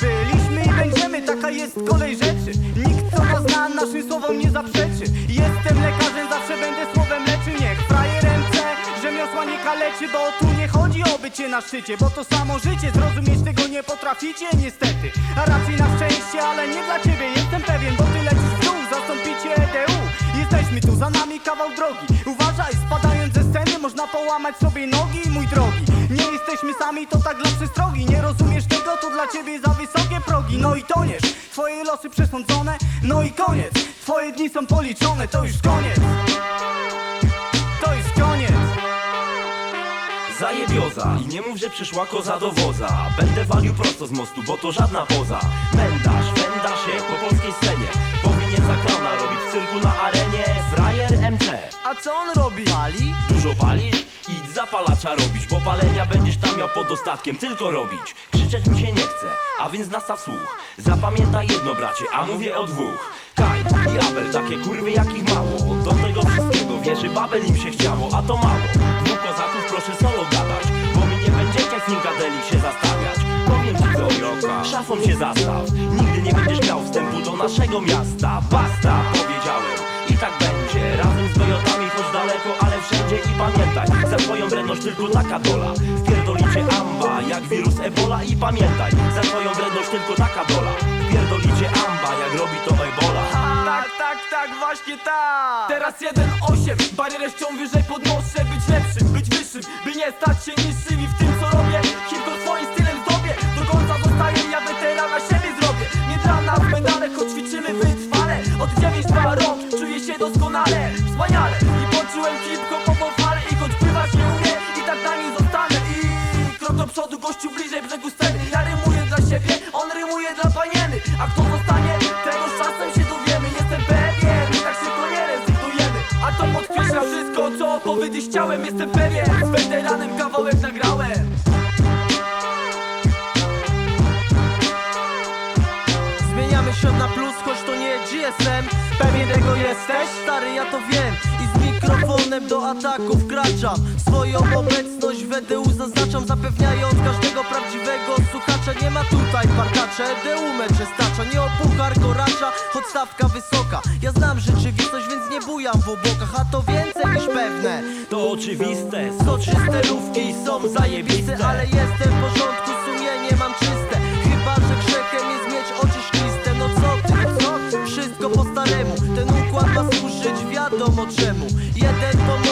Byliśmy i będziemy, taka jest kolej rzeczy. Nikt co nas zna, naszym słowom nie zaprzeczy. Jestem lekarzem, zawsze będę słowem leczy Niech frajer MC rzemiosła nie kaleczy Bo tu nie chodzi o bycie na szczycie Bo to samo życie, zrozumieć tego nie potraficie niestety. A raczej na szczęście, ale nie dla ciebie. Jestem pewien, bo ty lecisz w dół, zastąpicie EDU Jesteśmy tu, za nami kawał drogi. Uważaj, spadając ze sceny można połamać sobie nogi, mój drogi jesteśmy sami, to tak dla przestrogi Nie rozumiesz tego, to dla ciebie za wysokie progi. No i toniesz, twoje losy przesądzone. No i koniec, twoje dni są policzone. To już koniec. To już koniec. Zajebioza. I nie mów, że przyszła koza do wodza Będę walił prosto z mostu, bo to żadna poza. Mędasz, węda się po polskiej scenie. Powinien za klauna robić w cyrku na arenie. Frajer MC A co on robi? Pali? Dużo palisz? Zapalacza robić Bo palenia będziesz tam miał pod dostatkiem Tylko robić. Krzyczeć mi się nie chce, a więc nastaw słuch. Zapamiętaj jedno bracie, a mówię o dwóch. Kaj i Abel, takie kurwy jakich mało. Do tego wszystkiego wierzy Babel im się chciało A to mało, dwóch kozaków proszę solo gadać Bo mi nie będziecie Finkadelik się zastawiać. Powiem ci co, szafą się zastaw. Nigdy nie będziesz miał wstępu do naszego miasta. Basta, powiedziałem pamiętaj, za twoją wredność tylko taka dola. Wpierdolicie amba, jak wirus Ebola I pamiętaj, za twoją wredność tylko taka dola. Wpierdolicie amba, jak robi to Ebola. Tak, tak, tak, właśnie tak. Teraz jeden osiem, barierę ścią wyżej podnoszę Być lepszym, być wyższym, by nie stać się niższym I w tym co powiedzieć chciałem Jestem pewien, z weteranem kawałek nagrałem. Zmieniamy świat na plus, choć to nie GSM Pewien tego jesteś? Stary, ja to wiem. I z mikrofonem do ataku wkraczam. Swoją obecność w EDU zaznaczam Zapewniając każdego prawdziwego słuchacza. Nie ma tutaj partacza, EDU mecze stacza Nie o puchar goracza, choć stawka wysoka. Ja znam rzeczywistość, więc nie bujam w obłokach pewne. To oczywiste, Soczyste rówki są zajebiste Ale jestem w porządku, sumienie mam czyste. Chyba, że grzechem jest mieć oczy szkliste No co ty, no co? Wszystko po staremu. Ten układ ma służyć wiadomo czemu. Jeden pomoże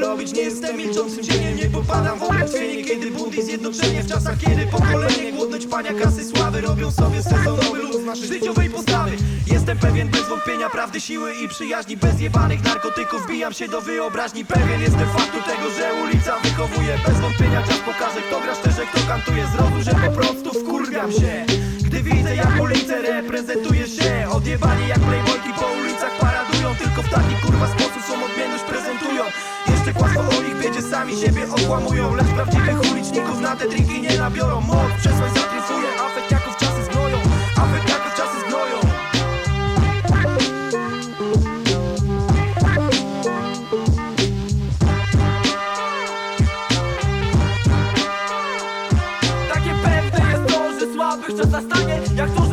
robić, nie jestem milczącym cieniem Nie popadam w odrętwienie, kiedy budy zjednoczenie W czasach, kiedy pokolenie głodność pania kasy sławy Robią sobie sezonowy luz naszej życiowej postawy. Jestem pewien bez wątpienia prawdy, siły i przyjaźni Bez jebanych narkotyków wbijam się do wyobraźni. Pewien jestem faktu tego, że ulica wychowuje Bez wątpienia czas pokaże, kto gra szczerze, kto kantuje Zrozum, że po prostu wkurwiam się. Gdy widzę jak ulicę reprezentuje się Odjebani jak playboyki po ulicach paradują Tylko w taki kurwa sposób sami siebie okłamują. Lecz prawdziwych uliczników na te drinki nie nabiorą. Moc przesłań zatriumfuje, afekciaków czasy zgnoją. Afekciaków czasy zgnoją. Takie pewne jest to, że słabych czas zastanie Jak to,